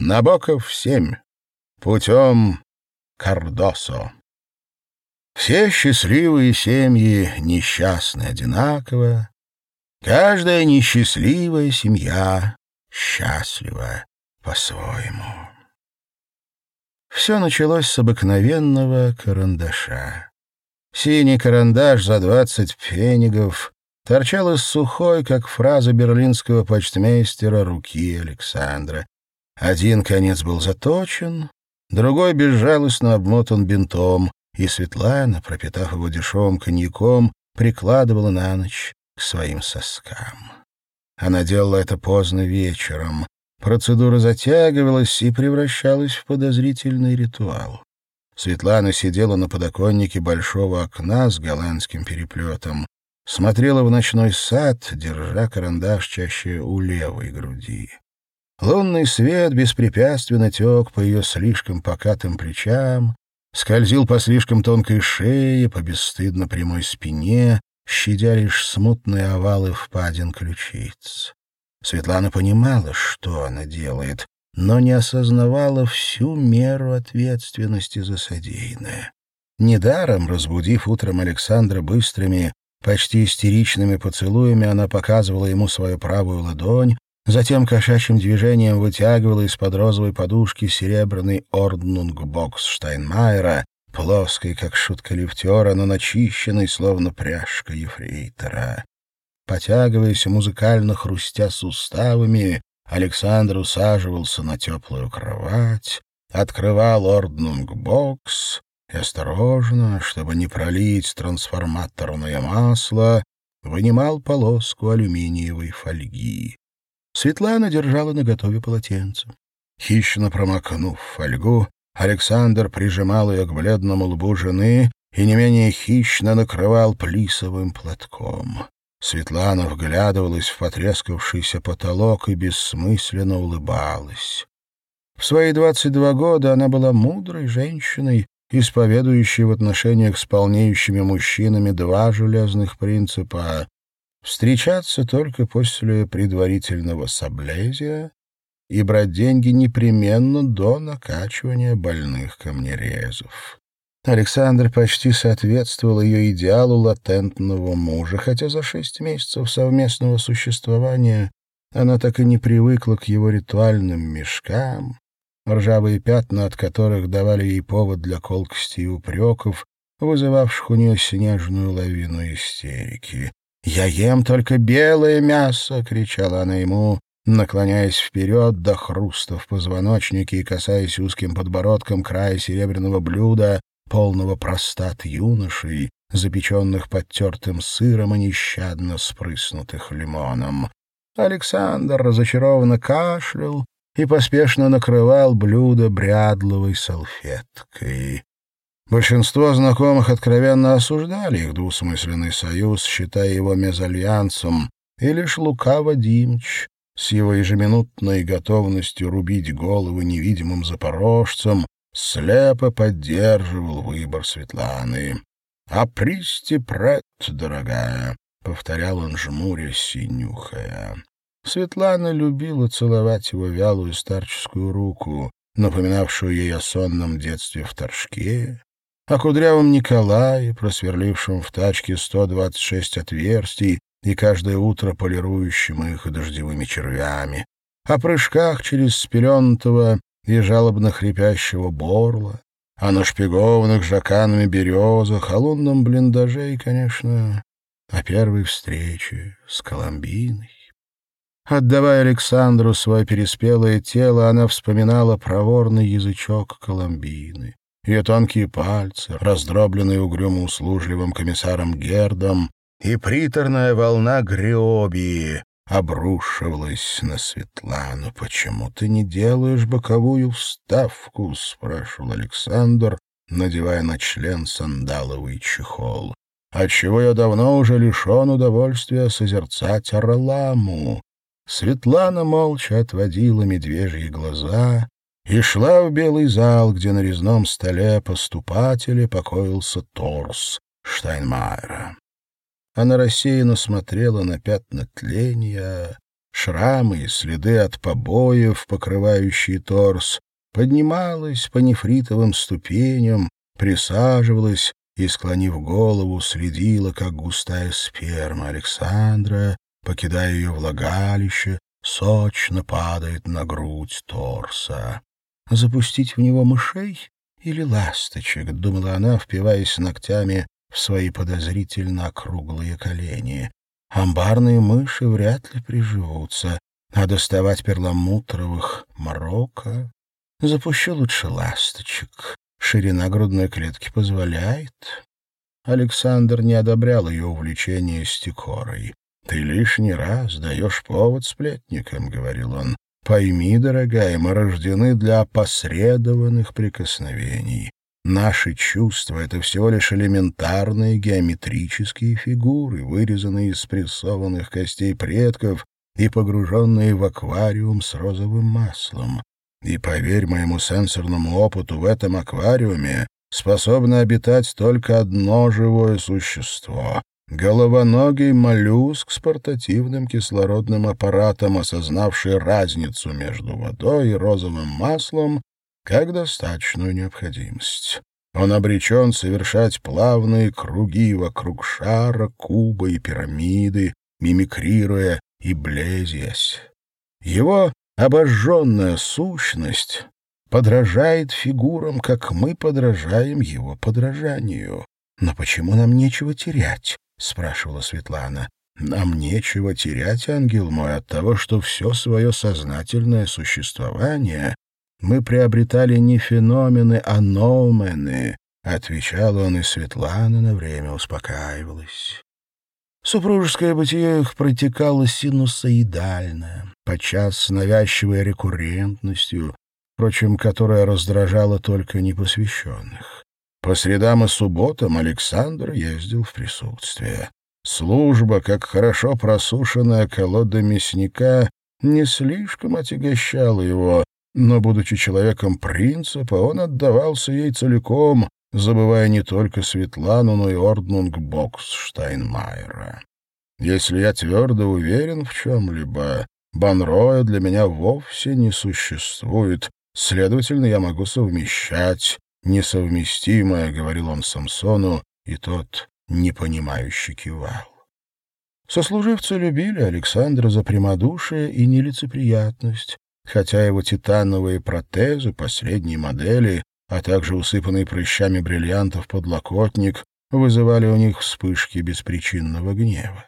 Набоков 7. Путем Кардосо. Все счастливые семьи несчастны одинаково. Каждая несчастливая семья счастлива по-своему. Все началось с обыкновенного карандаша. Синий карандаш за двадцать пфенигов торчал из сухой, как фраза берлинского почтмейстера, руки Александра. Один конец был заточен, другой безжалостно обмотан бинтом, и Светлана, пропитав его дешевым коньяком, прикладывала на ночь к своим соскам. Она делала это поздно вечером. Процедура затягивалась и превращалась в подозрительный ритуал. Светлана сидела на подоконнике большого окна с голландским переплетом, смотрела в ночной сад, держа карандаш чаще у левой груди. Лунный свет беспрепятственно тек по ее слишком покатым плечам, скользил по слишком тонкой шее, по бесстыдно прямой спине, щадя лишь смутные овалы впадин ключиц. Светлана понимала, что она делает, но не осознавала всю меру ответственности за содеянное. Недаром, разбудив утром Александра быстрыми, почти истеричными поцелуями, она показывала ему свою правую ладонь, затем кошачьим движением вытягивала из-под розовой подушки серебряный орднунгбокс Штайнмайера, плоской, как шутка лифтера, но начищенной, словно пряжка ефрейтора. Потягиваясь музыкально хрустя суставами, Александр усаживался на теплую кровать, открывал орднунг-бокс и осторожно, чтобы не пролить трансформаторное масло, вынимал полоску алюминиевой фольги. Светлана держала наготове полотенце. Хищно промокнув фольгу, Александр прижимал ее к бледному лбу жены и не менее хищно накрывал плисовым платком. Светлана вглядывалась в потрескавшийся потолок и бессмысленно улыбалась. В свои двадцать два года она была мудрой женщиной, исповедующей в отношениях с полнеющими мужчинами два железных принципа — встречаться только после предварительного соблезия и брать деньги непременно до накачивания больных камнерезов. Александр почти соответствовал ее идеалу латентного мужа, хотя за шесть месяцев совместного существования она так и не привыкла к его ритуальным мешкам, ржавые пятна от которых давали ей повод для колкости и упреков, вызывавших у нее снежную лавину истерики. «Я ем только белое мясо!» — кричала она ему, наклоняясь вперед до хруста в позвоночнике и касаясь узким подбородком края серебряного блюда, полного простат юношей, запеченных под тертым сыром и нещадно спрыснутых лимоном. Александр разочарованно кашлял и поспешно накрывал блюдо брядловой салфеткой. Большинство знакомых откровенно осуждали их двусмысленный союз, считая его мезальянсом, и лишь Лука Вадимч с его ежеминутной готовностью рубить головы невидимым запорожцам, слепо поддерживал выбор Светланы. «А присти прет, дорогая», — повторял он, жмурясь и нюхая. Светлана любила целовать его вялую старческую руку, напоминавшую ей о сонном детстве в Торжке, о кудрявом Николае, просверлившем в тачке 126 отверстий и каждое утро полирующим их дождевыми червями, о прыжках через спеленутого и жалобно хрипящего борла, о нашпигованных жаканами березах, о лунном блиндаже и, конечно, о первой встрече с Коломбиной. Отдавая Александру свое переспелое тело, она вспоминала проворный язычок Коломбины, ее тонкие пальцы, раздробленные угрюмо-услужливым комиссаром Гердом, и приторная волна гриобии обрушивалась на Светлану. «Почему ты не делаешь боковую вставку?» — спрашивал Александр, надевая на член сандаловый чехол. «Отчего я давно уже лишен удовольствия созерцать Араламу?» Светлана молча отводила медвежьи глаза и шла в белый зал, где на резном столе поступателя покоился торс Штайнмайера. Она рассеянно смотрела на пятна тления, шрамы и следы от побоев, покрывающие торс, поднималась по нефритовым ступеням, присаживалась и, склонив голову, следила, как густая сперма Александра, покидая ее влагалище, сочно падает на грудь торса. Запустить в него мышей или ласточек, думала она, впиваясь ногтями в свои подозрительно округлые колени. Амбарные мыши вряд ли приживутся, а доставать перламутровых — Марокко. Запущу лучше ласточек. Ширина грудной клетки позволяет. Александр не одобрял ее увлечение стекорой. «Ты лишний раз даешь повод сплетникам», — говорил он. «Пойми, дорогая, мы рождены для опосредованных прикосновений. Наши чувства — это всего лишь элементарные геометрические фигуры, вырезанные из спрессованных костей предков и погруженные в аквариум с розовым маслом. И поверь моему сенсорному опыту, в этом аквариуме способно обитать только одно живое существо — головоногий моллюск с портативным кислородным аппаратом, осознавший разницу между водой и розовым маслом как достаточную необходимость. Он обречен совершать плавные круги вокруг шара, куба и пирамиды, мимикрируя и блезясь. Его обожженная сущность подражает фигурам, как мы подражаем его подражанию. «Но почему нам нечего терять?» — спрашивала Светлана. «Нам нечего терять, ангел мой, от того, что все свое сознательное существование мы приобретали не феномены, а ноумены, — отвечал он, и Светлана на время успокаивалась. Супружеское бытие их протекало синусоидально, подчас с навязчивой рекуррентностью, впрочем, которая раздражала только непосвященных. По средам и субботам Александр ездил в присутствие. Служба, как хорошо просушенная колода мясника, не слишком отягощала его, но, будучи человеком принципа, он отдавался ей целиком, забывая не только Светлану, но и Орднунг Бокс Штайнмайера. Если я твердо уверен в чем-либо, Банроя для меня вовсе не существует, следовательно, я могу совмещать несовместимое, — говорил он Самсону, и тот непонимающе кивал. Сослуживцы любили Александра за прямодушие и нелицеприятность, хотя его титановые протезы последней модели, а также усыпанный прыщами бриллиантов подлокотник, вызывали у них вспышки беспричинного гнева.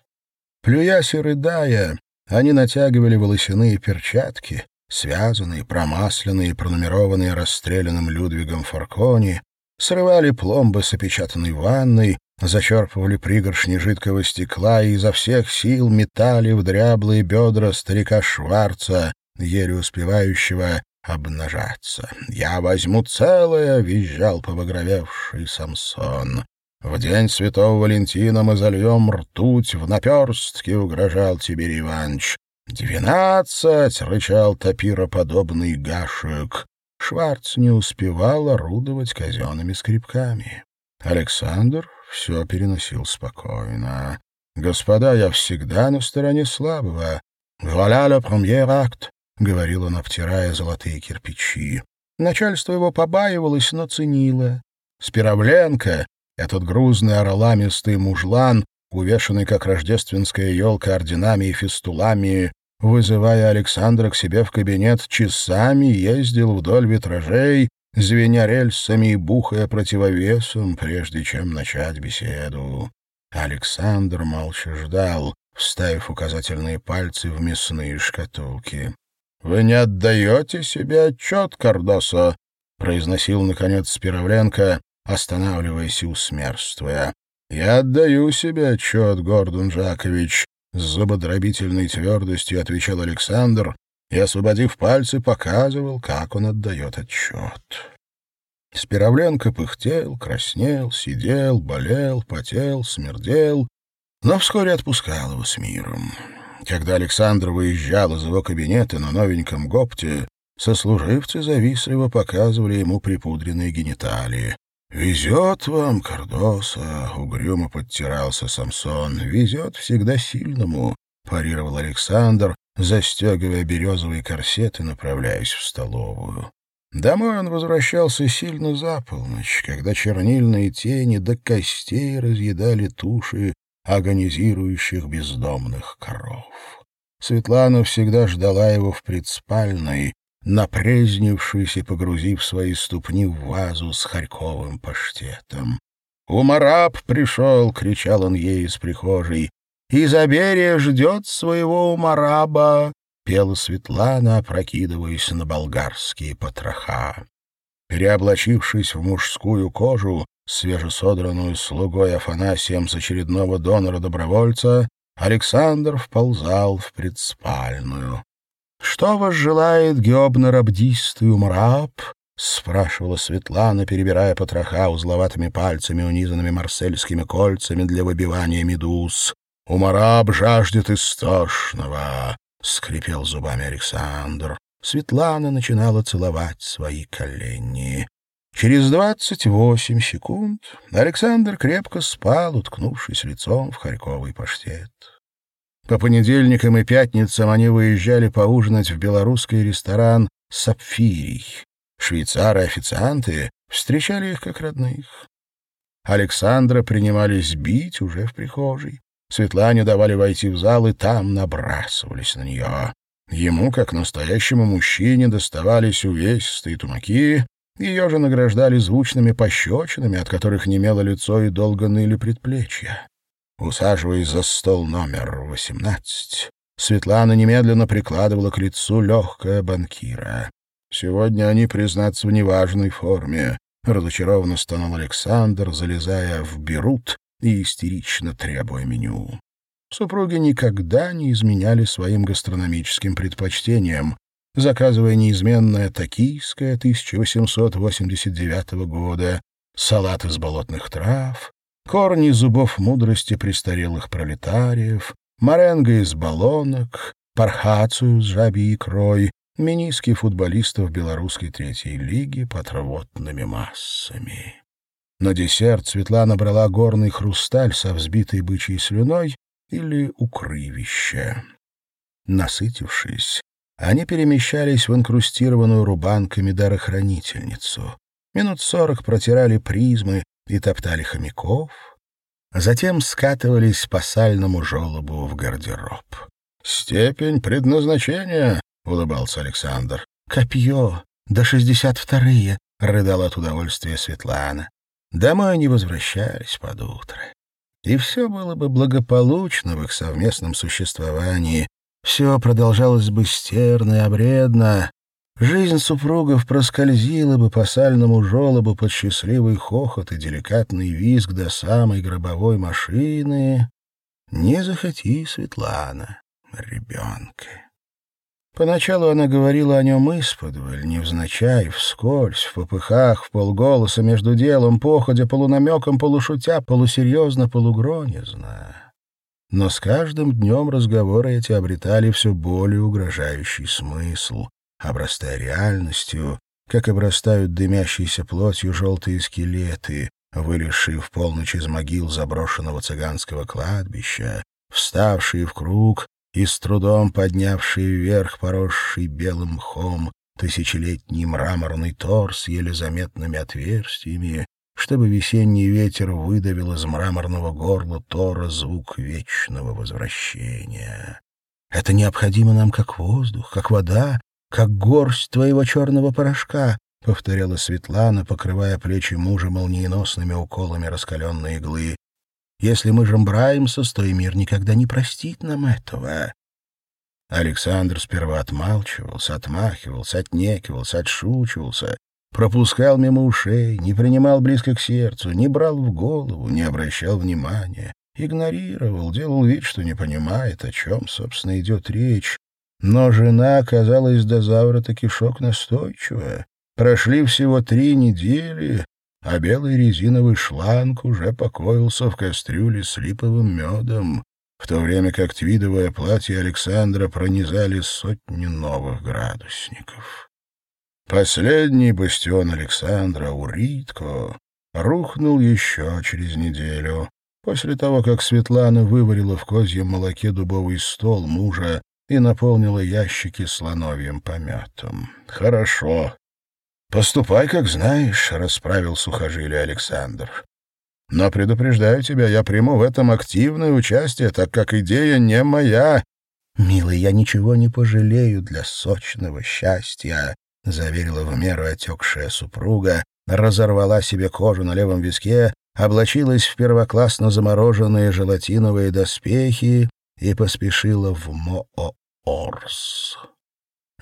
Плюясь и рыдая, они натягивали волосяные перчатки, связанные, промасленные, пронумерованные расстрелянным Людвигом Фаркони, срывали пломбы с опечатанной ванной, зачерпывали пригоршни жидкого стекла и изо всех сил метали в дряблые бедра старика Шварца, еле успевающего обнажаться. «Я возьму целое!» — визжал побагровевший Самсон. «В день святого Валентина мы зальем ртуть в наперстке», — угрожал Тиберий Иванович. «Двенадцать!» — рычал топироподобный гашек. Шварц не успевал орудовать казенными скрипками. Александр все переносил спокойно. «Господа, я всегда на стороне слабого. Voilà le premier acte. — говорил он, обтирая золотые кирпичи. Начальство его побаивалось, но ценило. Спиравленко, этот грузный орламистый мужлан, увешанный, как рождественская елка, орденами и фистулами, вызывая Александра к себе в кабинет, часами ездил вдоль витражей, звеня рельсами и бухая противовесом, прежде чем начать беседу. Александр молча ждал, вставив указательные пальцы в мясные шкатулки. «Вы не отдаете себе отчет, Кардосо?» — произносил, наконец, Спировленко, останавливаясь и усмерствуя. «Я отдаю себе отчет, Гордон Жакович», — с зубодробительной твердостью отвечал Александр и, освободив пальцы, показывал, как он отдает отчет. Спировленко пыхтел, краснел, сидел, болел, потел, смердел, но вскоре отпускал его с миром. Когда Александр выезжал из его кабинета на новеньком гопте, сослуживцы завистливо показывали ему припудренные гениталии. «Везет вам, Кардоса!» — угрюмо подтирался Самсон. «Везет всегда сильному!» — парировал Александр застегивая березовый корсет и направляясь в столовую. Домой он возвращался сильно за полночь, когда чернильные тени до костей разъедали туши агонизирующих бездомных коров. Светлана всегда ждала его в предспальной, напрезнившись и погрузив свои ступни в вазу с харьковым паштетом. «Умараб пришел!» — кричал он ей из прихожей. «Изоберия ждет своего умараба!» — пела Светлана, опрокидываясь на болгарские потроха. Переоблачившись в мужскую кожу, свежесодранную слугой Афанасием с очередного донора-добровольца, Александр вползал в предспальную. «Что вас желает геобнорабдистый умраб?» — спрашивала Светлана, перебирая потроха узловатыми пальцами, унизанными марсельскими кольцами для выбивания медуз. «Умараб жаждет истошного!» — скрипел зубами Александр. Светлана начинала целовать свои колени. Через двадцать восемь секунд Александр крепко спал, уткнувшись лицом в харьковый паштет. По понедельникам и пятницам они выезжали поужинать в белорусский ресторан «Сапфирий». Швейцары-официанты встречали их как родных. Александра принимались бить уже в прихожей. Светлане давали войти в зал, и там набрасывались на нее. Ему, как настоящему мужчине, доставались увесистые тумаки, ее же награждали звучными пощечинами, от которых немело лицо и долго ныли предплечья. Усаживаясь за стол номер восемнадцать, Светлана немедленно прикладывала к лицу легкое банкира. Сегодня они, признаться, в неважной форме. Разочарованно стонал Александр, залезая в берут и истерично требуя меню. Супруги никогда не изменяли своим гастрономическим предпочтениям, заказывая неизменное токийское 1889 года, салат из болотных трав, корни зубов мудрости престарелых пролетариев, моренго из баллонок, пархацию с жабьей икрой, миниски футболистов белорусской третьей лиги под рвотными массами. На десерт Светлана брала горный хрусталь со взбитой бычьей слюной или укрывище. Насытившись, они перемещались в инкрустированную рубанками дарохранительницу. Минут сорок протирали призмы и топтали хомяков, затем скатывались по сальному желобу в гардероб. «Степень предназначения», — улыбался Александр. «Копье, до шестьдесят вторые», — рыдала от удовольствия Светлана. Домой они возвращались под утро. И все было бы благополучно в их совместном существовании, все продолжалось бы стерно и обредно. Жизнь супругов проскользила бы по сальному желобу под счастливый хохот и деликатный визг до самой гробовой машины. Не захоти, Светлана, ребенка. Поначалу она говорила о нем исподволь, невзначай, вскользь, в попыхах, в полголоса, между делом, походя, полунамеком, полушутя, полусерьезно, полугронезно. Но с каждым днем разговоры эти обретали все более угрожающий смысл, обрастая реальностью, как обрастают дымящейся плотью желтые скелеты, вылезшие в полночь из могил заброшенного цыганского кладбища, вставшие в круг и с трудом поднявшие вверх поросший белым мхом тысячелетний мраморный торс еле заметными отверстиями, чтобы весенний ветер выдавил из мраморного горла Тора звук вечного возвращения. Это необходимо нам как воздух, как вода, как горсть твоего черного порошка, — повторяла Светлана, покрывая плечи мужа молниеносными уколами раскаленной иглы. «Если мы жембраемся, то и мир никогда не простит нам этого». Александр сперва отмалчивался, отмахивался, отнекивался, отшучивался, пропускал мимо ушей, не принимал близко к сердцу, не брал в голову, не обращал внимания, игнорировал, делал вид, что не понимает, о чем, собственно, идет речь. Но жена оказалась до заворота кишок настойчивая. Прошли всего три недели, а белый резиновый шланг уже покоился в кастрюле с липовым медом, в то время как твидовое платье Александра пронизали сотни новых градусников. Последний бастион Александра, Уритко, рухнул еще через неделю, после того, как Светлана выварила в козьем молоке дубовый стол мужа и наполнила ящики слоновьим пометом. «Хорошо. Поступай, как знаешь», — расправил сухожилие Александр. «Но предупреждаю тебя, я приму в этом активное участие, так как идея не моя». «Милый, я ничего не пожалею для сочного счастья», — заверила в меру отекшая супруга, разорвала себе кожу на левом виске, облачилась в первоклассно замороженные желатиновые доспехи и поспешила в Моорс.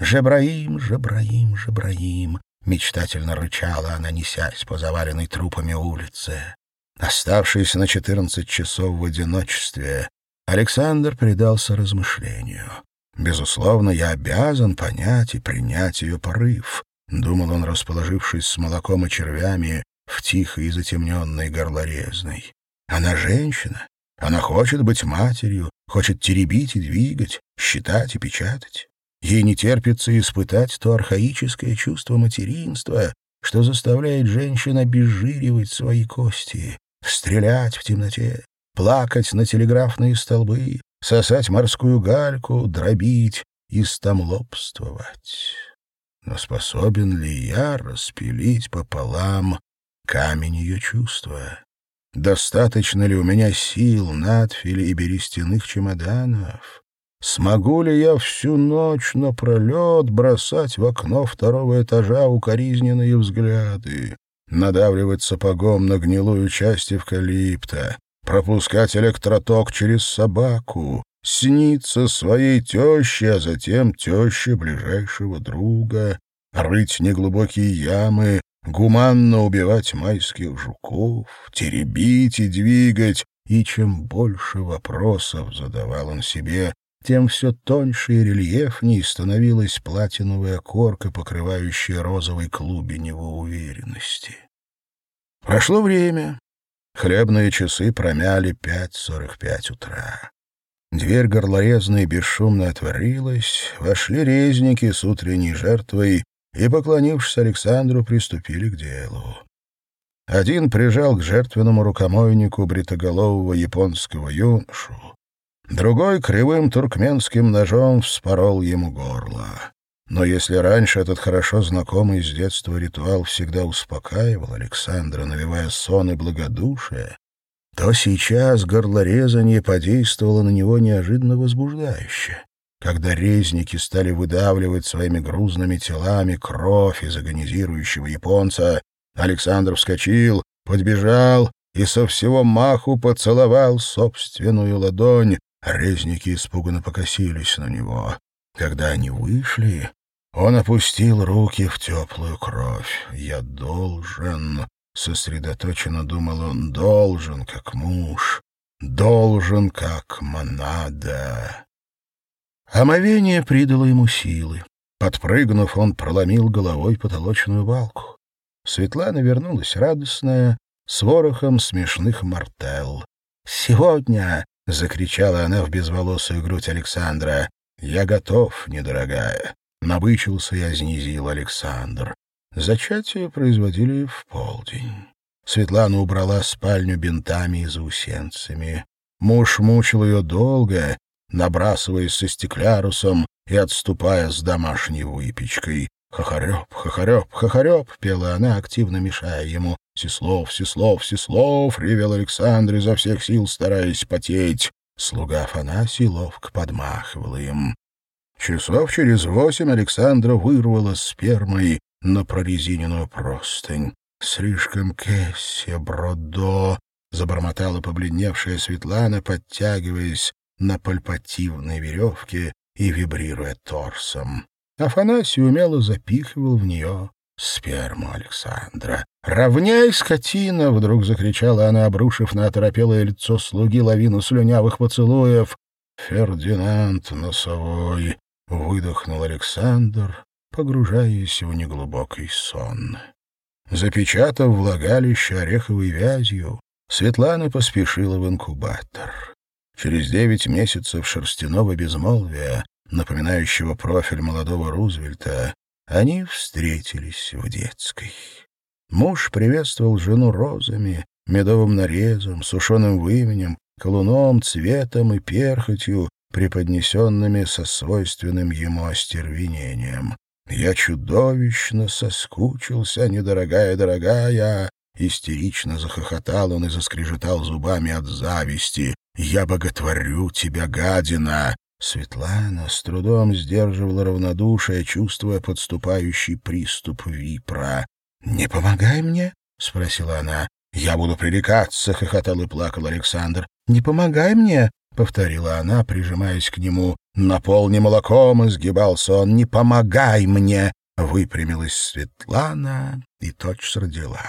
«Жебраим, Жебраим, Жебраим!» — мечтательно рычала она, несясь по заваленной трупами улице. Оставшись на четырнадцать часов в одиночестве, Александр предался размышлению. «Безусловно, я обязан понять и принять ее порыв», — думал он, расположившись с молоком и червями в тихой и затемненной горлорезной. «Она женщина, она хочет быть матерью, хочет теребить и двигать, считать и печатать. Ей не терпится испытать то архаическое чувство материнства, что заставляет женщин обезжиривать свои кости, стрелять в темноте, плакать на телеграфные столбы, сосать морскую гальку, дробить и стомлобствовать. Но способен ли я распилить пополам камень ее чувства? Достаточно ли у меня сил, надфили и берестяных чемоданов? Смогу ли я всю ночь напролет бросать в окно второго этажа укоризненные взгляды, надавливать сапогом на гнилую часть эвкалипта, пропускать электроток через собаку, сниться своей теще, а затем теще ближайшего друга, рыть неглубокие ямы, гуманно убивать майских жуков, теребить и двигать, и чем больше вопросов задавал он себе, тем все тоньше и рельефнее становилась платиновая корка, покрывающая розовый клубень его уверенности. Прошло время. Хлебные часы промяли пять сорок пять утра. Дверь горлорезной бесшумно отворилась, вошли резники с утренней жертвой и, поклонившись Александру, приступили к делу. Один прижал к жертвенному рукомойнику бритоголового японского юношу, другой кривым туркменским ножом вспорол ему горло. Но если раньше этот хорошо знакомый с детства ритуал всегда успокаивал Александра, навевая сон и благодушие, то сейчас горлорезание подействовало на него неожиданно возбуждающе. Когда резники стали выдавливать своими грузными телами кровь из агонизирующего японца, Александр вскочил, подбежал и со всего маху поцеловал собственную ладонь. Резники испуганно покосились на него. Когда они вышли, он опустил руки в теплую кровь. «Я должен...» — сосредоточенно думал он. «Должен, как муж. Должен, как монада». Омовение придало ему силы. Подпрыгнув, он проломил головой потолочную балку. Светлана вернулась радостная, с ворохом смешных мартел. «Сегодня!» — закричала она в безволосую грудь Александра. «Я готов, недорогая!» — набычился и ознизил Александр. Зачатие производили в полдень. Светлана убрала спальню бинтами и заусенцами. Муж мучил ее долго, набрасываясь со стеклярусом и отступая с домашней выпечкой. «Хохореп, хохореп, хохореп!» — пела она, активно мешая ему. «Сеслов, Сеслов, Сеслов!» — ревел Александр изо всех сил, стараясь потеть. Слуга Афанасий ловко подмахивал им. Часов через восемь Александра вырвала спермой на прорезиненную простынь. «Слишком кессе, бродо!» — забормотала побледневшая Светлана, подтягиваясь на пальпативной веревке и вибрируя торсом. Афанасий умело запихивал в нее сперму Александра. «Равняй, скотина!» — вдруг закричала она, обрушив на оторопелое лицо слуги лавину слюнявых поцелуев. «Фердинанд носовой!» — выдохнул Александр, погружаясь в неглубокий сон. Запечатав влагалище ореховой вязью, Светлана поспешила в инкубатор. Через девять месяцев шерстяного безмолвия, напоминающего профиль молодого Рузвельта, они встретились в детской. Муж приветствовал жену розами, медовым нарезом, сушеным выменем, колуном, цветом и перхотью, преподнесенными со свойственным ему остервенением. «Я чудовищно соскучился, недорогая, дорогая!» Истерично захохотал он и заскрежетал зубами от зависти. «Я боготворю тебя, гадина!» Светлана с трудом сдерживала равнодушие, чувствуя подступающий приступ випра. «Не помогай мне?» — спросила она. «Я буду пререкаться», — хохотал и плакал Александр. «Не помогай мне», — повторила она, прижимаясь к нему. «Наполни молоком», — изгибался он. «Не помогай мне», — выпрямилась Светлана и точь родила.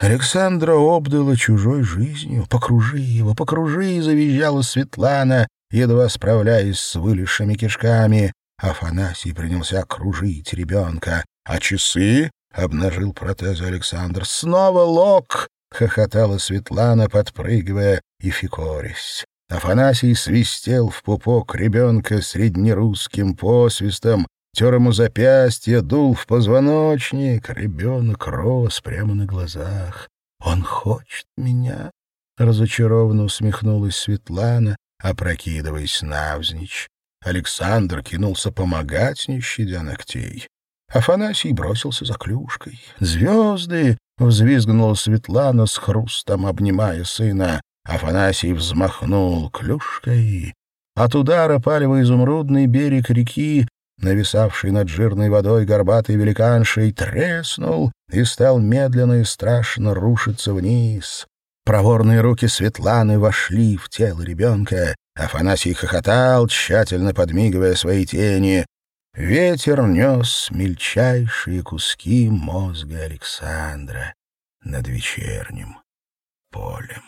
Александра обдала чужой жизнью. «Покружи его, покружи!» — завизжала Светлана, едва справляясь с вылезшими кишками. Афанасий принялся кружить ребенка. «А часы?» — обнажил протез Александр. «Снова лок!» — хохотала Светлана, подпрыгивая и фикорясь. Афанасий свистел в пупок ребенка среднерусским посвистом, тер ему запястье, дул в позвоночник. Ребенок рос прямо на глазах. «Он хочет меня!» — разочарованно усмехнулась Светлана, опрокидываясь навзничь. Александр кинулся помогать, не щадя ногтей. Афанасий бросился за клюшкой. «Звезды!» — взвизгнула Светлана с хрустом, обнимая сына. Афанасий взмахнул клюшкой. От удара палево-изумрудный берег реки, нависавший над жирной водой горбатой великаншей, треснул и стал медленно и страшно рушиться вниз. Проворные руки Светланы вошли в тело ребенка. Афанасий хохотал, тщательно подмигивая свои тени. Ветер нес мельчайшие куски мозга Александра над вечерним полем.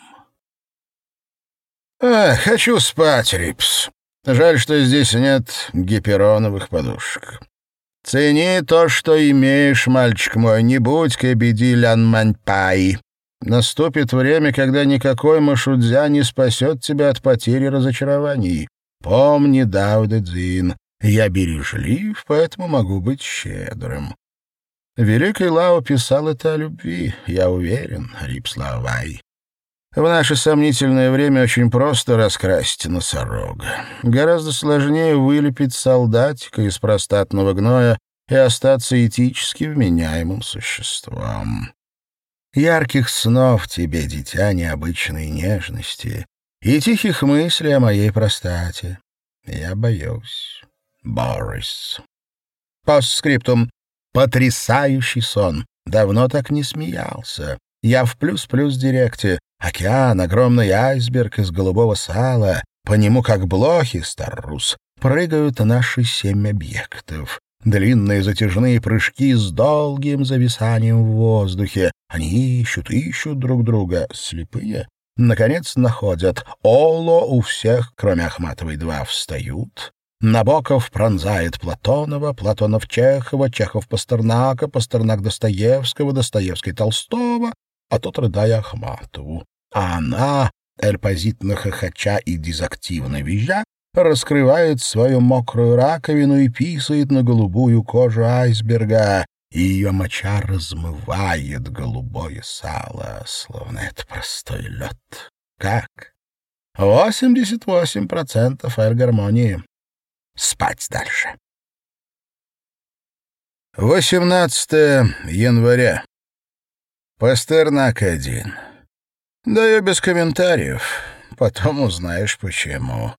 «А, хочу спать, Рипс. Жаль, что здесь нет гипероновых подушек. Цени то, что имеешь, мальчик мой, не будь кабеди лянманьпай. Наступит время, когда никакой Машудзя не спасет тебя от потери разочарований. Помни, Даудедзин, я бережлив, поэтому могу быть щедрым. Великий Лао писал это о любви, я уверен, Рипславай. В наше сомнительное время очень просто раскрасить носорога. Гораздо сложнее вылепить солдатика из простатного гноя и остаться этически вменяемым существом. Ярких снов тебе, дитя необычной нежности, и тихих мыслей о моей простате. Я боюсь. Борис. Постскриптум. Потрясающий сон. Давно так не смеялся. Я в плюс-плюс директе. Океан, огромный айсберг из голубого сала. По нему, как блохи, старрус, прыгают наши семь объектов. Длинные затяжные прыжки с долгим зависанием в воздухе. Они ищут, ищут друг друга, слепые. Наконец находят. Оло у всех, кроме Ахматовой-2, встают. Набоков пронзает Платонова, Платонов Чехова, Чехов Пастернака, Пастернак Достоевского, Достоевский Толстого, а тот, рыдая, Ахматову. А она, эрпозитно хохоча и дезактивно визжа, раскрывает свою мокрую раковину и писает на голубую кожу айсберга, и ее моча размывает голубое сало, словно это простой лед. Как? 88% эль-гармонии. Спать дальше. 18 января. Пастернак один. Даю без комментариев, потом узнаешь почему.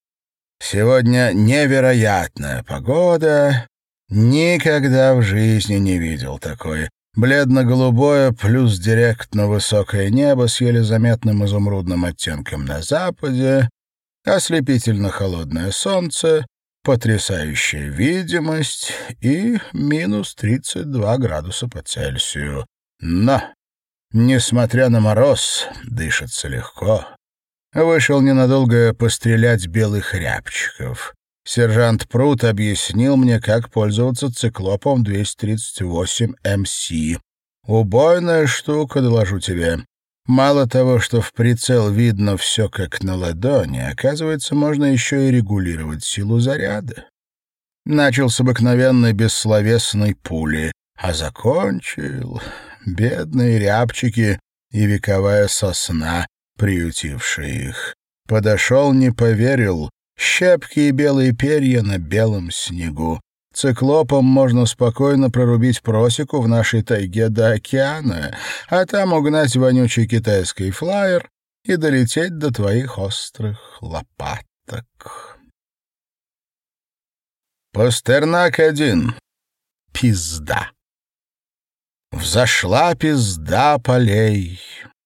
Сегодня невероятная погода. Никогда в жизни не видел такой. Бледно-голубое плюс директно высокое небо с еле заметным изумрудным оттенком на западе, ослепительно холодное солнце, потрясающая видимость и минус 32 градуса по Цельсию. Но, несмотря на мороз, дышится легко. Вышел ненадолго пострелять белых рябчиков. Сержант Прут объяснил мне, как пользоваться циклопом 238 МС. Убойная штука, доложу тебе. Мало того, что в прицел видно все как на ладони, оказывается, можно еще и регулировать силу заряда. Начал с обыкновенной бессловесной пули, а закончил бедные рябчики и вековая сосна, приютившая их. Подошел, не поверил, щепки и белые перья на белом снегу. Циклопом можно спокойно прорубить просеку в нашей тайге до океана, а там угнать вонючий китайский флайер и долететь до твоих острых лопаток. Пастернак один. Пизда. Взошла пизда полей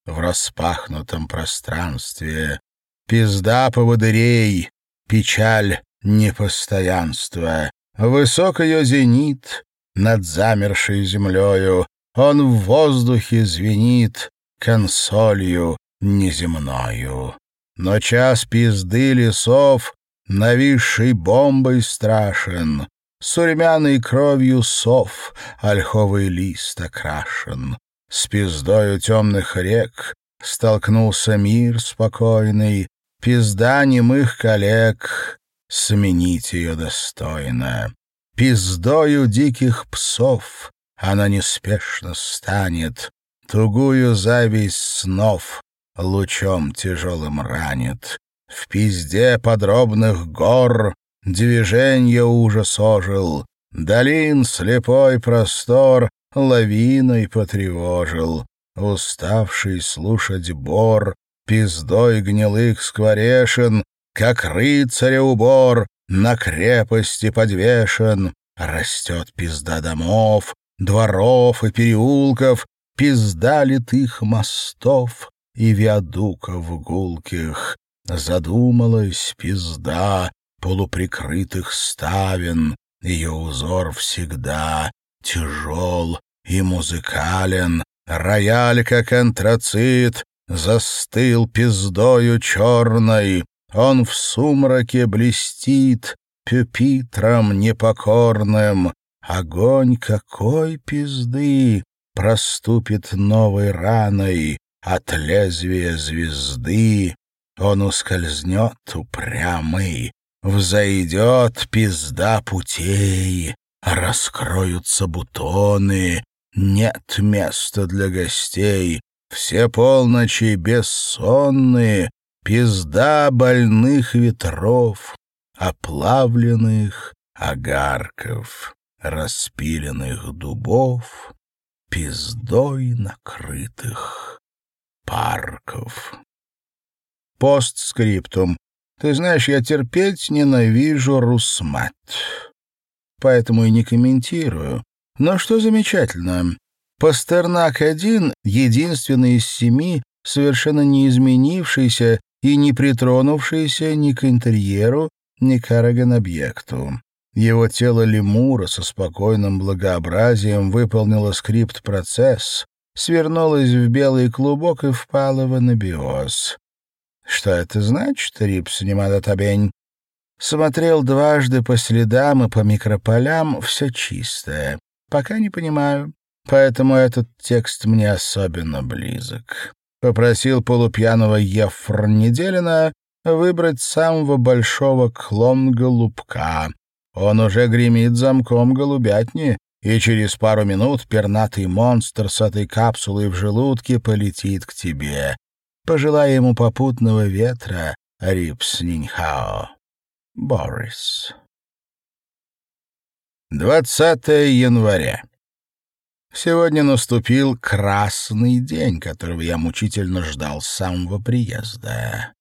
в распахнутом пространстве. Пизда поводырей, печаль непостоянства. Высок ее зенит над замершей землею. Он в воздухе звенит консолью неземною. Но час пизды лесов, нависший бомбой страшен, Сурьмяной кровью сов ольховый лист окрашен. С пиздою темных рек столкнулся мир спокойный, Пизда немых коллег, сменить ее достойно. Пиздою диких псов она неспешно станет, Тугую зависть снов лучом тяжелым ранит. В пизде подробных гор движенье ужас ожил, Долин слепой простор лавиной потревожил. Уставший слушать бор, пиздой гнилых скворешин, Как рыцаря убор, на крепости подвешен. Растет пизда домов, дворов и переулков, Пизда литых мостов и виадуков гулких. Задумалась пизда полуприкрытых ставен, Ее узор всегда тяжел и музыкален, Рояль, как антрацит, застыл пиздою черной, Он в сумраке блестит пюпитром непокорным. Огонь какой пизды проступит новой раной От лезвия звезды. Он ускользнет упрямый, Взойдет пизда путей, раскроются бутоны, нет места для гостей, все полночи бессонные, пизда больных ветров, оплавленных огарков, распиленных дубов, пиздой накрытых парков. Постскриптум. Ты знаешь, я терпеть ненавижу Русмат. Поэтому и не комментирую. Но что замечательно. Пастернак-1 — единственный из семи, совершенно не изменившийся и не притронувшийся ни к интерьеру, ни к орган-объекту. Его тело лемура со спокойным благообразием выполнило скрипт-процесс, свернулось в белый клубок и впало в анабиоз. Что это значит, Рипс Немадотабень? Смотрел дважды по следам и по микрополям, все чистое. Пока не понимаю, поэтому этот текст мне особенно близок. Попросил полупьяного Ефр Неделина выбрать самого большого клон-голубка. Он уже гремит замком голубятни, и через пару минут пернатый монстр с этой капсулой в желудке полетит к тебе. Пожелай ему попутного ветра, Рипс Ниньхао. Борис. 20 января. Сегодня наступил красный день, которого я мучительно ждал с самого приезда.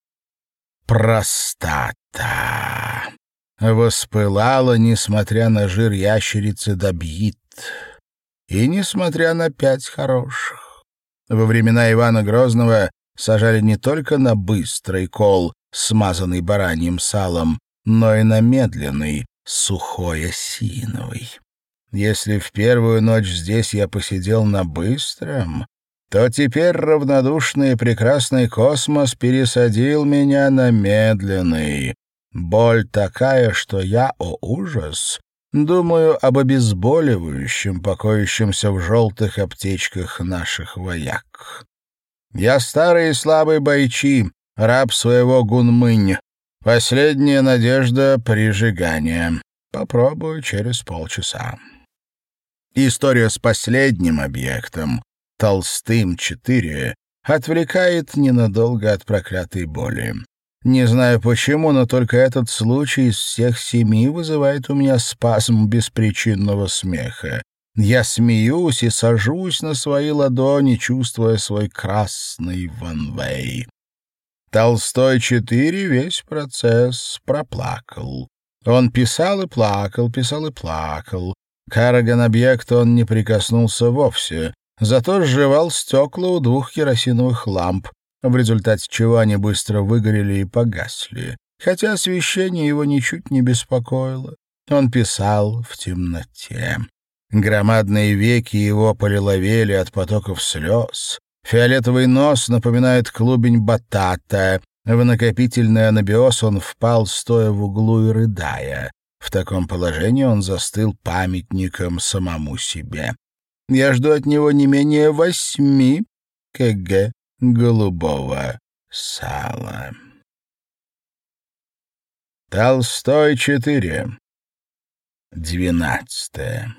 Простата. Воспылала, несмотря на жир ящерицы добьит. И несмотря на пять хороших. Во времена Ивана Грозного сажали не только на быстрый кол, смазанный бараньим салом, но и на медленный, сухой осиновый. Если в первую ночь здесь я посидел на быстром, то теперь равнодушный и прекрасный космос пересадил меня на медленный. Боль такая, что я, о ужас, думаю об обезболивающем, покоящемся в желтых аптечках наших вояк. Я старый и слабый бойчи, раб своего гунмынь. Последняя надежда — прижигания. Попробую через полчаса. История с последним объектом, Толстым-4, отвлекает ненадолго от проклятой боли. Не знаю почему, но только этот случай из всех семи вызывает у меня спазм беспричинного смеха. Я смеюсь и сажусь на свои ладони, чувствуя свой красный ванвей. Толстой четыре весь процесс проплакал. Он писал и плакал, писал и плакал. Караган-объект он не прикоснулся вовсе, зато сживал стекла у двух керосиновых ламп, в результате чего они быстро выгорели и погасли, хотя освещение его ничуть не беспокоило. Он писал в темноте. Громадные веки его полиловели от потоков слез. Фиолетовый нос напоминает клубень батата. В накопительный анабиоз он впал, стоя в углу и рыдая. В таком положении он застыл памятником самому себе. Я жду от него не менее восьми кг голубого сала. Толстой четыре. Двенадцатое.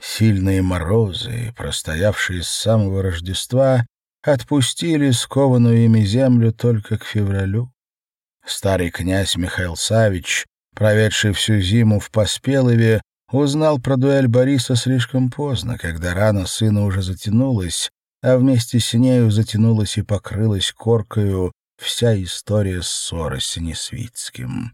Сильные морозы, простоявшие с самого Рождества, отпустили скованную ими землю только к февралю. Старый князь Михаил Савич, проведший всю зиму в Поспелове, узнал про дуэль Бориса слишком поздно, когда рана сына уже затянулась, а вместе с нею затянулась и покрылась коркою вся история ссоры с Несвицким.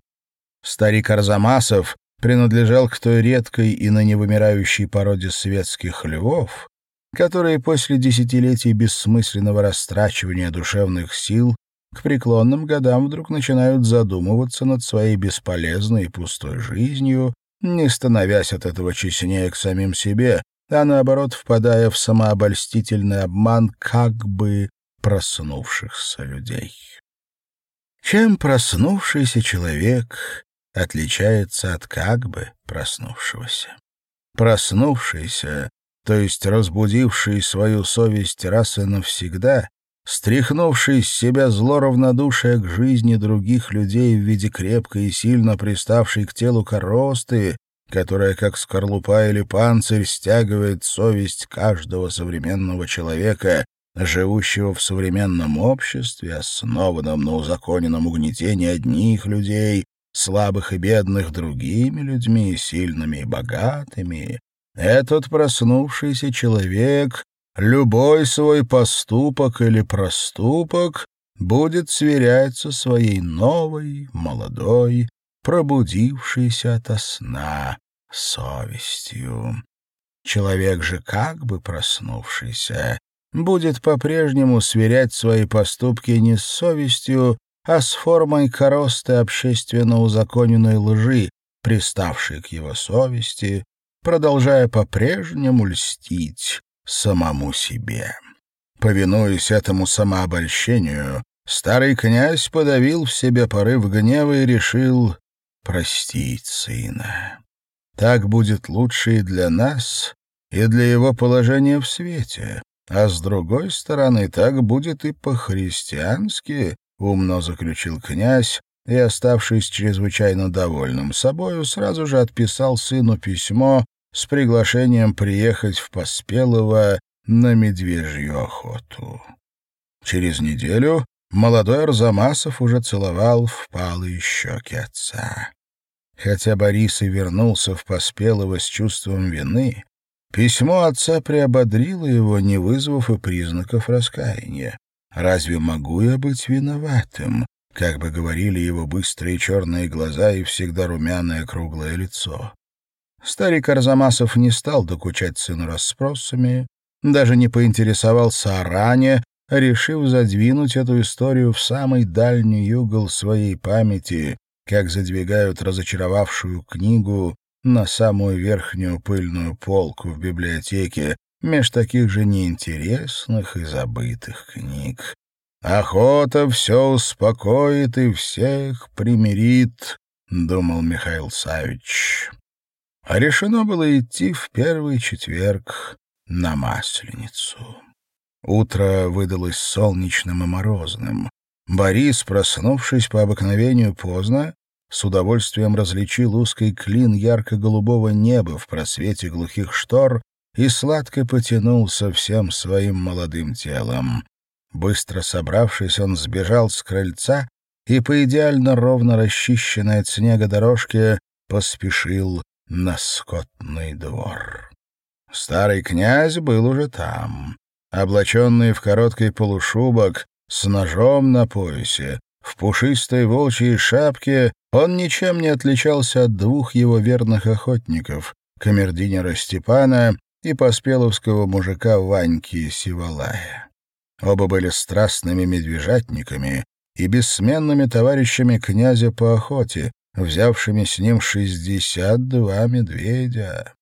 Старик Арзамасов, принадлежал к той редкой и ныне вымирающей породе светских львов, которые после десятилетий бессмысленного растрачивания душевных сил к преклонным годам вдруг начинают задумываться над своей бесполезной и пустой жизнью, не становясь от этого честнее к самим себе, а наоборот впадая в самообольстительный обман как бы проснувшихся людей. Чем проснувшийся человек отличается от как бы проснувшегося. Проснувшийся, то есть разбудивший свою совесть раз и навсегда, стряхнувший с себя зло равнодушие к жизни других людей в виде крепкой и сильно приставшей к телу коросты, которая, как скорлупа или панцирь, стягивает совесть каждого современного человека, живущего в современном обществе, основанном на узаконенном угнетении одних людей, слабых и бедных другими людьми, сильными и богатыми, этот проснувшийся человек любой свой поступок или проступок будет сверять со своей новой, молодой, пробудившейся ото сна совестью. Человек же, как бы проснувшийся, будет по-прежнему сверять свои поступки не с совестью, а с формой коросты общественно узаконенной лжи, приставшей к его совести, продолжая по-прежнему льстить самому себе. Повинуясь этому самообольщению, старый князь подавил в себе порыв гнева и решил простить сына. Так будет лучше и для нас, и для его положения в свете, а с другой стороны, так будет и по-христиански, — умно заключил князь, и, оставшись чрезвычайно довольным собою, сразу же отписал сыну письмо с приглашением приехать в Поспелово на медвежью охоту. Через неделю молодой Арзамасов уже целовал впалые щеки отца. Хотя Борис и вернулся в Поспелово с чувством вины, письмо отца приободрило его, не вызвав и признаков раскаяния. Разве могу я быть виноватым? Как бы говорили его быстрые черные глаза и всегда румяное круглое лицо. Старик Арзамасов не стал докучать сыну расспросами, даже не поинтересовался о ране, решив задвинуть эту историю в самый дальний угол своей памяти, как задвигают разочаровавшую книгу на самую верхнюю пыльную полку в библиотеке, меж таких же неинтересных и забытых книг. «Охота все успокоит и всех примирит», — думал Михаил Савич. А решено было идти в первый четверг на Масленицу. Утро выдалось солнечным и морозным. Борис, проснувшись по обыкновению поздно, с удовольствием различил узкий клин ярко-голубого неба в просвете глухих штор и сладко потянулся всем своим молодым телом. Быстро собравшись, он сбежал с крыльца и по идеально ровно расчищенной от снега дорожке поспешил на скотный двор. Старый князь был уже там, облаченный в короткий полушубок, с ножом на поясе, в пушистой волчьей шапке, он ничем не отличался от двух его верных охотников, камердинера Степана и поспеловского мужика Ваньки Сивалая. Оба были страстными медвежатниками и бессменными товарищами князя по охоте, взявшими с ним шестьдесят два медведя.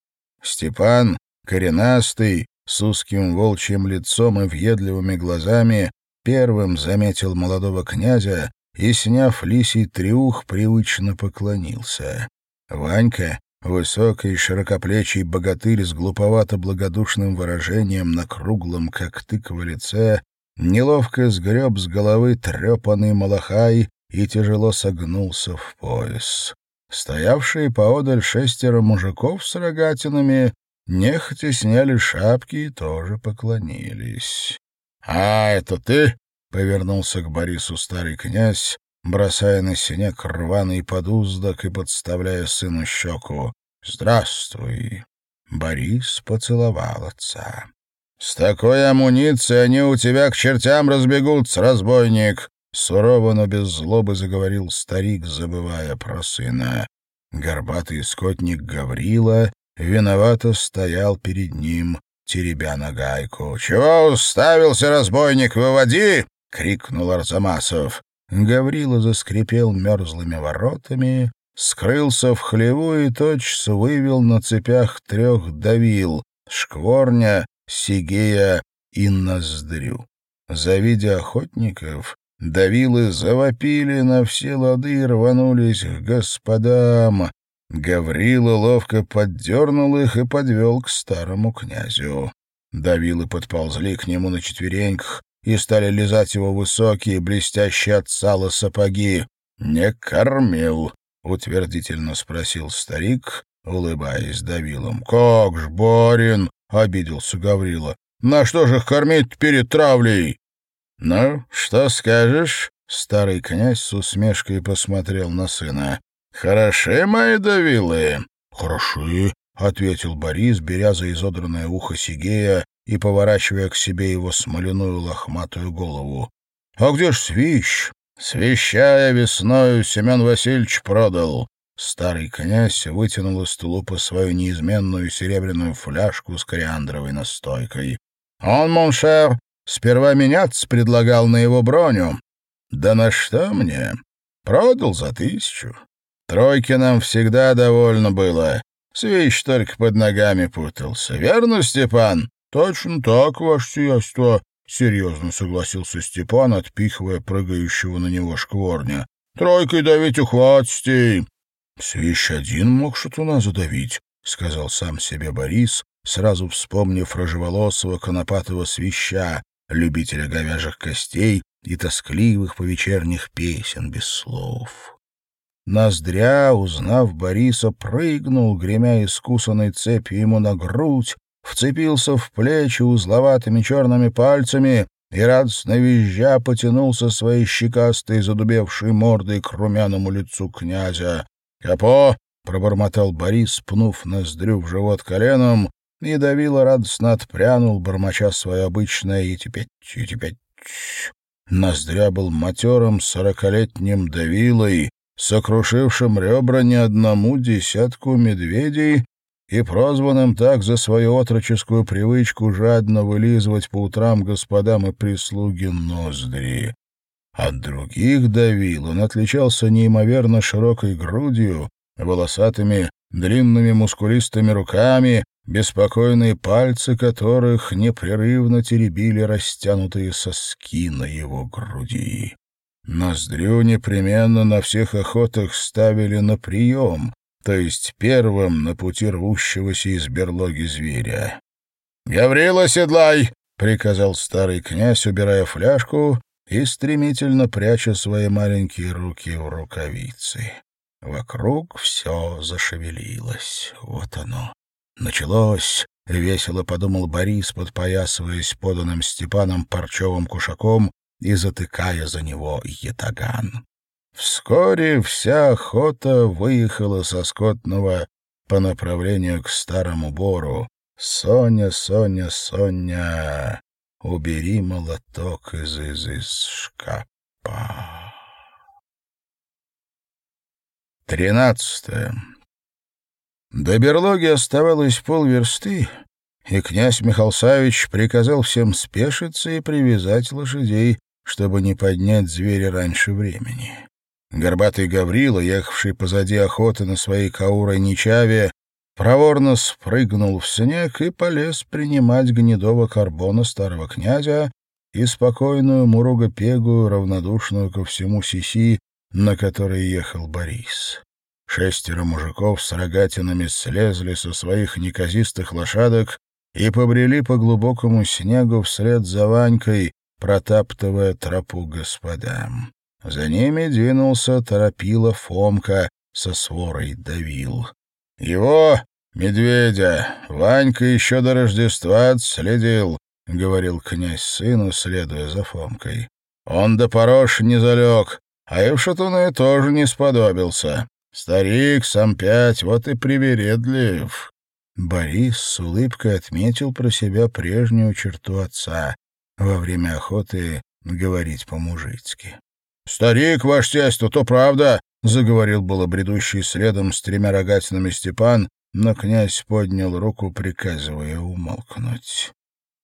Степан, коренастый, с узким волчьим лицом и въедливыми глазами, первым заметил молодого князя и, сняв лисий трюх, привычно поклонился. Ванька, высокий широкоплечий богатырь с глуповато-благодушным выражением на круглом, как тыква, лице, неловко сгреб с головы трепанный малахай и тяжело согнулся в пояс. Стоявшие поодаль шестеро мужиков с рогатинами нехотя сняли шапки и тоже поклонились. — А, это ты? — повернулся к Борису старый князь, бросая на синяк рваный подуздок и подставляя сыну щеку. — Здравствуй. Борис поцеловал отца. — С такой амуницией они у тебя к чертям разбегутся, разбойник! Сурово, но без злобы заговорил старик, забывая про сына. Горбатый скотник Гаврила виновато стоял перед ним, теребя нагайку. — Чего уставился, разбойник, выводи! — крикнул Арзамасов. Гаврила заскрипел мерзлыми воротами, скрылся в хлеву и тотчас вывел на цепях трех давил — Шкворня, Сигея и Ноздрю. Завидя охотников, Давилы завопили на все лады и рванулись к господам. Гаврила ловко поддернул их и подвел к старому князю. Давилы подползли к нему на четвереньках и стали лизать его высокие, блестящие от сала сапоги. «Не кормил», — утвердительно спросил старик, улыбаясь Давилом. «Как ж, барин!» — обиделся Гаврила. «На что же их кормить перед травлей?» «Ну, что скажешь?» — старый князь с усмешкой посмотрел на сына. «Хороши мои давилы?» «Хороши», — ответил Борис, беря за изодранное ухо Сигея и поворачивая к себе его смоляную лохматую голову. «А где ж свищ?» «Свищая весною Семен Васильевич продал». Старый князь вытянул из тулупа свою неизменную серебряную фляжку с кориандровой настойкой. «Он, моншер, Сперва меняться предлагал на его броню. Да на что мне? Продал за тысячу. Тройки нам всегда довольно было. Свищ только под ногами путался. Верно, Степан? Точно так, ваше сиятельство. Серьезно согласился Степан, отпихивая прыгающего на него шкворня. Тройкой давить ухватистей. Свищ один мог шатуна задавить, сказал сам себе Борис, сразу вспомнив рыжеволосого конопатого свища, любителя говяжьих костей и тоскливых по вечерних песен без слов. Ноздря, узнав Бориса, прыгнул, гремя искусанной цепью ему на грудь, вцепился в плечи узловатыми черными пальцами и, радостно визжа, потянулся своей щекастой, задубевшей мордой к румяному лицу князя. «Капо!» — пробормотал Борис, пнув ноздрю в живот коленом, и Давила радостно отпрянул, бормоча свое обычное и теперь, и теперь. Ноздря был матерым сорокалетним Давилой, сокрушившим ребра не одному десятку медведей и прозванным так за свою отроческую привычку жадно вылизывать по утрам господам и прислуги ноздри. От других давил он отличался неимоверно широкой грудью, волосатыми, длинными мускулистыми руками беспокойные пальцы которых непрерывно теребили растянутые соски на его груди. Ноздрю непременно на всех охотах ставили на прием, то есть первым на пути рвущегося из берлоги зверя. «Гаврила, седлай!» — приказал старый князь, убирая фляжку и стремительно пряча свои маленькие руки в рукавицы. Вокруг все зашевелилось. Вот оно, Началось, — весело подумал Борис, подпоясываясь поданным Степаном парчевым кушаком и затыкая за него ятаган. Вскоре вся охота выехала со скотного по направлению к старому бору. «Соня, Соня, Соня, убери молоток из из из шкафа». Тринадцатое. До берлоги оставалось полверсты, и князь Михаил Савич приказал всем спешиться и привязать лошадей, чтобы не поднять зверя раньше времени. Горбатый Гаврила, ехавший позади охоты на своей каурой Ничаве, проворно спрыгнул в снег и полез принимать гнедого карбона старого князя и спокойную муругопегую, равнодушную ко всему сиси, на которой ехал Борис. Шестеро мужиков с рогатинами слезли со своих неказистых лошадок и побрели по глубокому снегу вслед за Ванькой, протаптывая тропу господам. За ними двинулся торопила Фомка со сворой давил. «Его, медведя, Ванька еще до Рождества отследил», — говорил князь сыну, следуя за Фомкой. «Он до порош не залег, а и в шатуны тоже не сподобился. Старик, сам пять, вот и привередлив». Борис с улыбкой отметил про себя прежнюю черту отца — во время охоты говорить по-мужицки. «Старик, ваше сельство, то правда!» — заговорил было бредущий следом с тремя рогатинами Степан, но князь поднял руку, приказывая умолкнуть.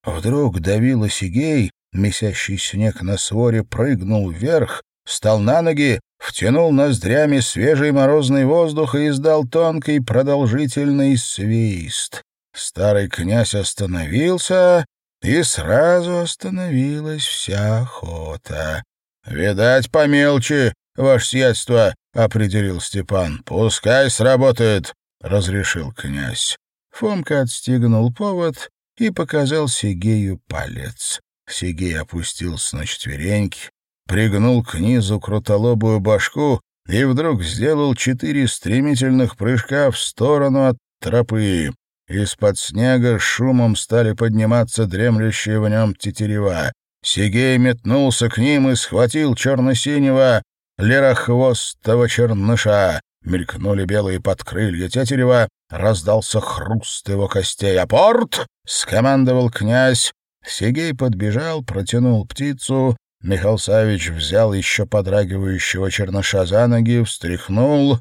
Вдруг давила Сигей, месящий снег на своре, прыгнул вверх, встал на ноги, втянул ноздрями свежий морозный воздух и издал тонкий продолжительный свист. Старый князь остановился, и сразу остановилась вся охота. «Видать, по мелочи, ваше сиятельство», — определил Степан. «Пускай сработает», — разрешил князь. Фомка отстегнул повод и показал Сигею палец. Сигей опустился на четвереньки, пригнул к низу крутолобую башку и вдруг сделал четыре стремительных прыжка в сторону от тропы. Из-под снега шумом стали подниматься дремлющие в нем тетерева. Сигей метнулся к ним и схватил черно-синего лерохвостого черныша. Мелькнули белые подкрылья тетерева, раздался хруст его костей. «Апорт!» — скомандовал князь. Сигей подбежал, протянул птицу. Михаил Савич взял еще подрагивающего черныша за ноги, встряхнул.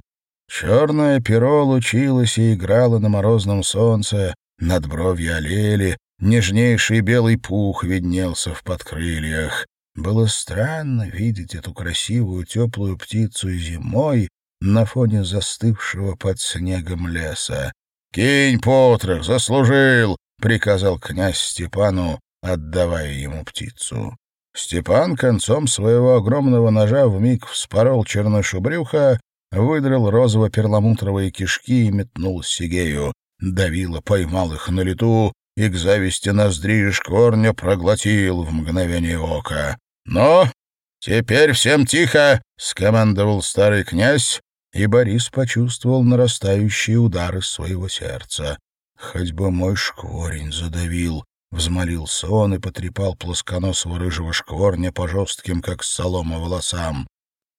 Черное перо лучилось и играло на морозном солнце, над бровью олели, Нежнейший белый пух виднелся в подкрыльях. Было странно видеть эту красивую теплую птицу зимой на фоне застывшего под снегом леса. «Кинь потрох, заслужил!» — приказал князь Степану, отдавая ему птицу. Степан концом своего огромного ножа вмиг вспорол черношу брюха, выдрал розово-перламутровые кишки и метнул Сигею. Давило, поймал их на лету, и к зависти ноздри и шкворня проглотил в мгновение ока. «Но теперь всем тихо!» — скомандовал старый князь, и Борис почувствовал нарастающие удары своего сердца. «Хоть бы мой шкворень задавил!» — взмолился он и потрепал плосконосого рыжего шкворня по жестким, как солома, волосам.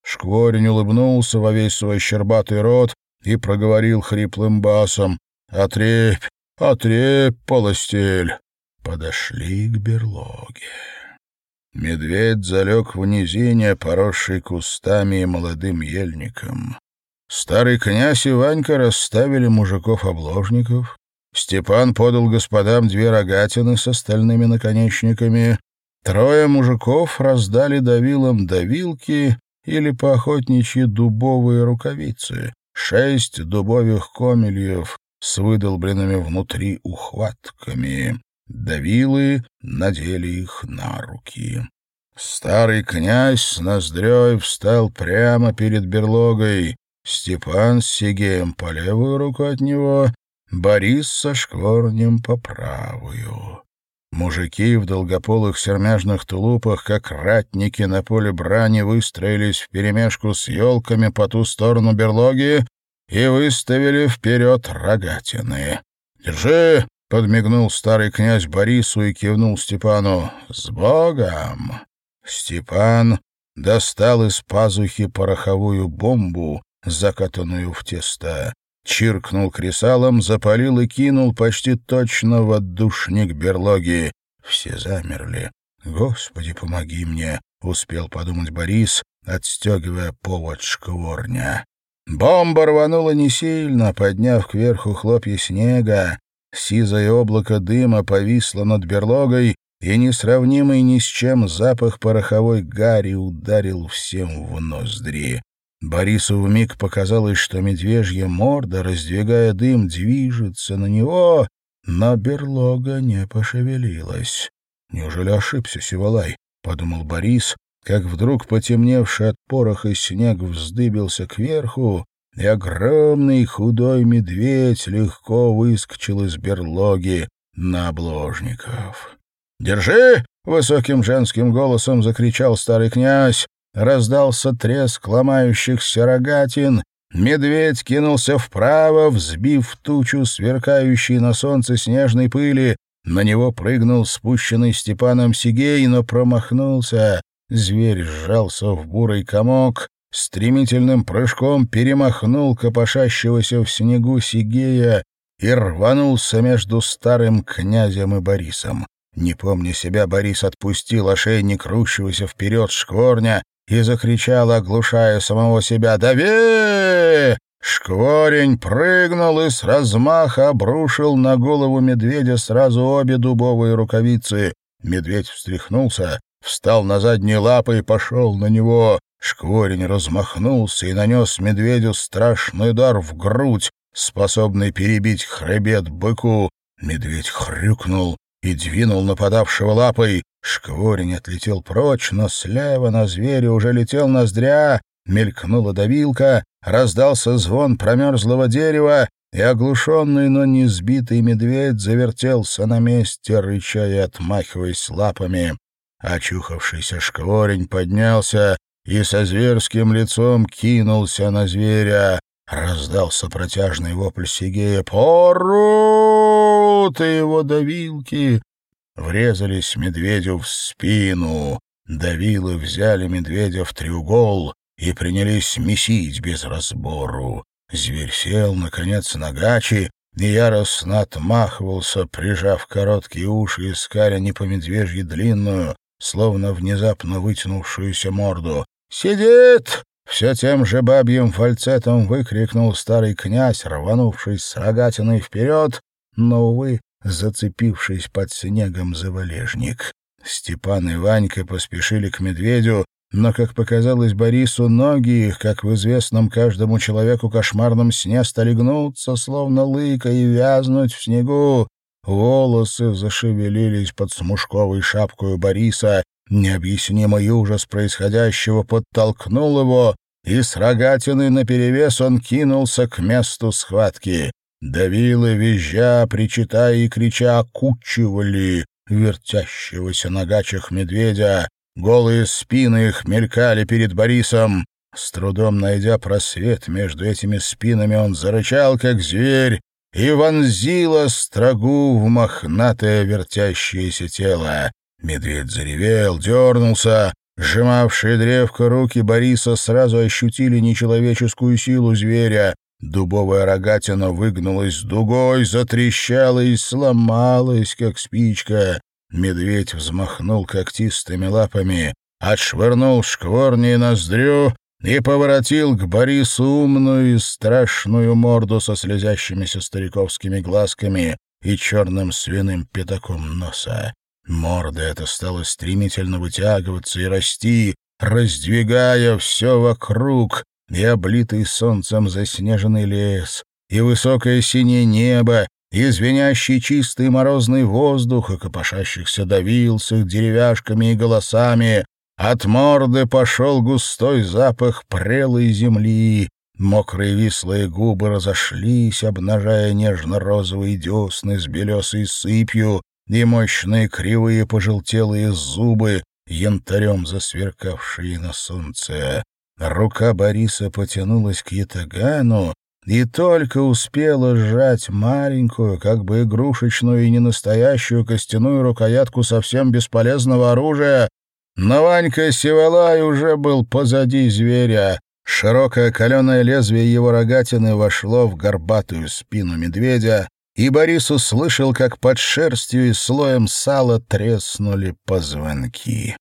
Шкворень улыбнулся во весь свой щербатый рот и проговорил хриплым басом. «Отрепь! Полостель. Подошли к берлоге. Медведь залег в низине, поросший кустами и молодым ельником. Старый князь и Ванька расставили мужиков-обложников. Степан подал господам две рогатины с остальными наконечниками. Трое мужиков раздали давилам давилки или поохотничьи дубовые рукавицы. Шесть дубовых комельев с выдолбленными внутри ухватками. Давилы надели их на руки. Старый князь с ноздрёй встал прямо перед берлогой. Степан с Сигеем по левую руку от него, Борис со шкворнем по правую. Мужики в долгополых сермяжных тулупах, как ратники на поле брани, выстроились вперемешку с елками по ту сторону берлоги и выставили вперед рогатины. «Держи!» — подмигнул старый князь Борису и кивнул Степану. «С Богом!» Степан достал из пазухи пороховую бомбу, закатанную в тесто, чиркнул кресалом, запалил и кинул почти точно в отдушник берлоги. Все замерли. «Господи, помоги мне!» — успел подумать Борис, отстегивая повод шкворня. Бомба рванула не сильно, подняв кверху хлопья снега. Сизое облако дыма повисло над берлогой, и несравнимый ни с чем запах пороховой гари ударил всем в ноздри. Борису вмиг показалось, что медвежья морда, раздвигая дым, движется на него, но берлога не пошевелилась. «Неужели ошибся Сивалай?» — подумал Борис, как вдруг потемневший от пороха снег вздыбился кверху, и огромный худой медведь легко выскочил из берлоги на обложников. «Держи!» — высоким женским голосом закричал старый князь. Раздался треск ломающихся рогатин. Медведь кинулся вправо, взбив тучу сверкающей на солнце снежной пыли. На него прыгнул спущенный Степаном Сигей, но промахнулся. Зверь сжался в бурый комок, стремительным прыжком перемахнул копошащегося в снегу Сигея и рванулся между старым князем и Борисом. Не помня себя, Борис отпустил ошейник рущегося вперед шкворня и закричал, оглушая самого себя «Дави!». Шкворень прыгнул и с размаха обрушил на голову медведя сразу обе дубовые рукавицы. Медведь встряхнулся, встал на задние лапы и пошел на него. Шкворень размахнулся и нанес медведю страшный удар в грудь, способный перебить хребет быку. Медведь хрюкнул и двинул нападавшего лапой. Шкворень отлетел прочь, но слева на зверя уже летел ноздря, мелькнула давилка, раздался звон промерзлого дерева, и оглушенный, но не сбитый медведь завертелся на месте, рыча и отмахиваясь лапами. Очухавшийся шкворень поднялся и со зверским лицом кинулся на зверя. Раздался протяжный вопль Сигея «Порут!» и его давилки врезались медведю в спину. Давилы взяли медведя в треугол и принялись месить без разбору. Зверь сел, наконец, на гачи и яростно отмахивался, прижав короткие уши и скаля не по медвежьи длинную, словно внезапно вытянувшуюся морду. «Сидит!» Все тем же бабьим фальцетом выкрикнул старый князь, рванувшись с рогатиной вперед, но, увы, зацепившись под снегом за валежник. Степан и Ванька поспешили к медведю, но, как показалось Борису, ноги их, как в известном каждому человеку кошмарном сне, стали гнуться, словно лыка, и вязнуть в снегу. Волосы зашевелились под смушковой шапкой Бориса, Необъяснимый ужас происходящего подтолкнул его, и с рогатиной наперевес он кинулся к месту схватки. Давилы, визжа, причитая и крича, окучивали вертящегося на гачах медведя. Голые спины их мелькали перед Борисом. С трудом найдя просвет между этими спинами, он зарычал, как зверь, и вонзила строгу в мохнатое вертящееся тело. Медведь заревел, дернулся. Сжимавшие древко руки Бориса сразу ощутили нечеловеческую силу зверя. Дубовая рогатина выгнулась дугой, затрещала и сломалась, как спичка. Медведь взмахнул когтистыми лапами, отшвырнул шкворни ноздрю и поворотил к Борису умную и страшную морду со слезящимися стариковскими глазками и черным свиным пятаком носа. Морда эта стала стремительно вытягиваться и расти, раздвигая все вокруг, и облитый солнцем заснеженный лес, и высокое синее небо, и звенящий чистый морозный воздух, и копошащихся давился деревяшками и голосами. От морды пошел густой запах прелой земли, Мокрые вислые губы разошлись, обнажая нежно-розовые десны с белесой сыпью, и мощные кривые пожелтелые зубы, янтарем засверкавшие на солнце. Рука Бориса потянулась к ятагану и только успела сжать маленькую, как бы игрушечную и ненастоящую костяную рукоятку совсем бесполезного оружия, Но Ванька Сивалай уже был позади зверя. Широкое каленое лезвие его рогатины вошло в горбатую спину медведя, и Борис услышал, как под шерстью и слоем сала треснули позвонки.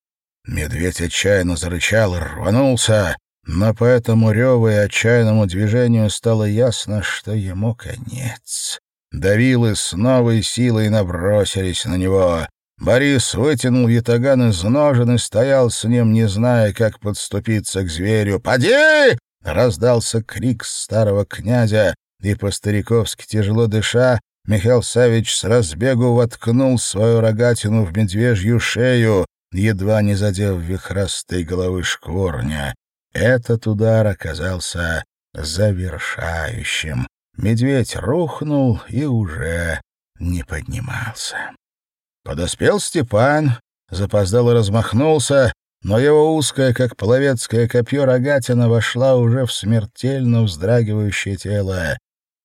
Медведь отчаянно зарычал и рванулся, но по этому реву и отчаянному движению стало ясно, что ему конец. Давилы с новой силой набросились на него. Борис вытянул ятаган из ножен и стоял с ним, не зная, как подступиться к зверю. «Поди!» — раздался крик старого князя, и по-стариковски тяжело дыша, Михаил Савич с разбегу воткнул свою рогатину в медвежью шею, едва не задев вихрастой головы шкворня. Этот удар оказался завершающим. Медведь рухнул и уже не поднимался. Подоспел Степан, запоздало размахнулся, но его узкое, как половецкое копье, рогатина вошла уже в смертельно вздрагивающее тело.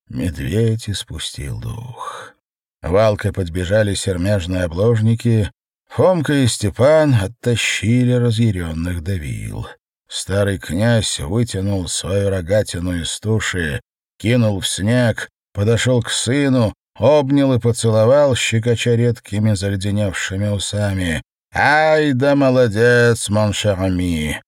Медведь испустил дух. Валкой подбежали сермяжные обложники. Фомка и Степан оттащили разъяренных давил. Старый князь вытянул свою рогатину из туши, кинул в снег, подошел к сыну, обнял и поцеловал, щекоча редкими заледеневшими усами. «Ай да молодец, моншарами!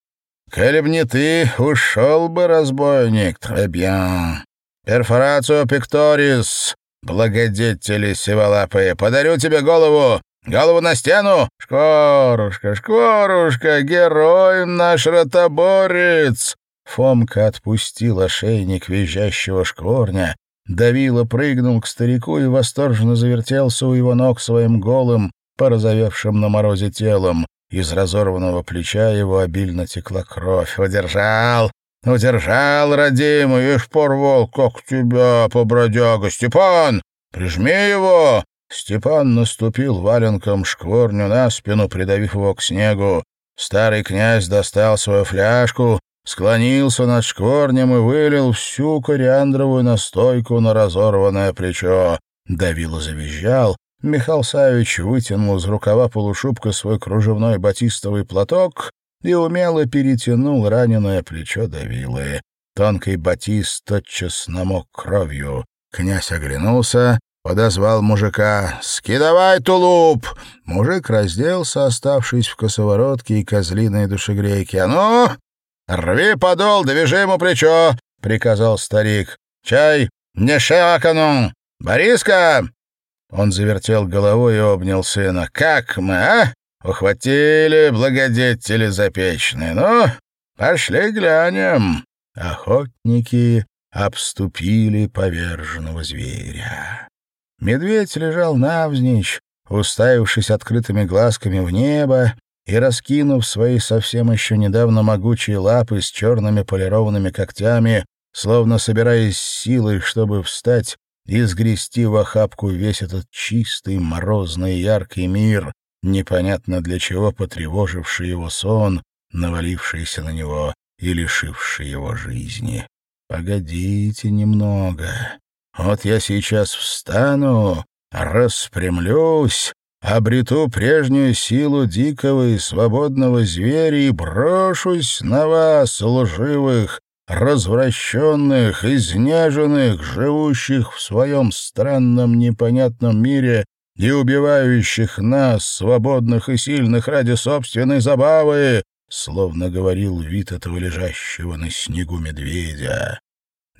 Коли б не ты, ушел бы, разбойник, требьян! Перфорацию пекторис, благодетели сиволапые, подарю тебе голову, Голову на стену! Шкорушка, шкорушка, герой наш ротоборец!» Фомка отпустил ошейник визжащего шкворня, давило прыгнул к старику и восторженно завертелся у его ног своим голым, порозовевшим на морозе телом. Из разорванного плеча его обильно текла кровь. «Удержал! Удержал, родимый, ишь порвал, как тебя, побродяга! Степан, прижми его!» Степан наступил валенком шкворню на спину, придавив его к снегу. Старый князь достал свою фляжку, склонился над шкворнем и вылил всю кориандровую настойку на разорванное плечо. Давило завизжал. Михаил Савич вытянул из рукава полушубка свой кружевной батистовый платок и умело перетянул раненое плечо Давилы. Тонкий батист тотчас намок кровью. Князь оглянулся, подозвал мужика. «Скидавай тулуп!» Мужик разделся, оставшись в косоворотке и козлиной душегрейке. «А ну, рви подол, движи ему плечо!» — приказал старик. «Чай, не шакану! Бориска!» Он завертел головой и обнял сына. «Как мы, а? Ухватили благодетели запечные. Ну, пошли глянем». Охотники обступили поверженного зверя. Медведь лежал навзничь, уставившись открытыми глазками в небо и раскинув свои совсем еще недавно могучие лапы с черными полированными когтями, словно собираясь силой, чтобы встать и сгрести в охапку весь этот чистый, морозный, яркий мир, непонятно для чего потревоживший его сон, навалившийся на него и лишивший его жизни. «Погодите немного. Вот я сейчас встану, распрямлюсь, обрету прежнюю силу дикого и свободного зверя и брошусь на вас, лживых, развращенных, изнеженных, живущих в своем странном непонятном мире и убивающих нас, свободных и сильных, ради собственной забавы, словно говорил вид этого лежащего на снегу медведя.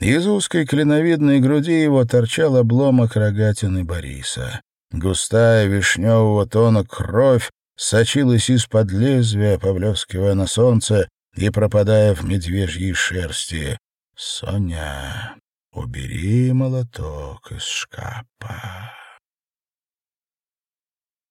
Из узкой клиновидной груди его торчал обломок рогатины Бориса. Густая вишневого тона кровь сочилась из-под лезвия, поблескивая на солнце и пропадая в медвежьей шерсти. «Соня, убери молоток из шкафа».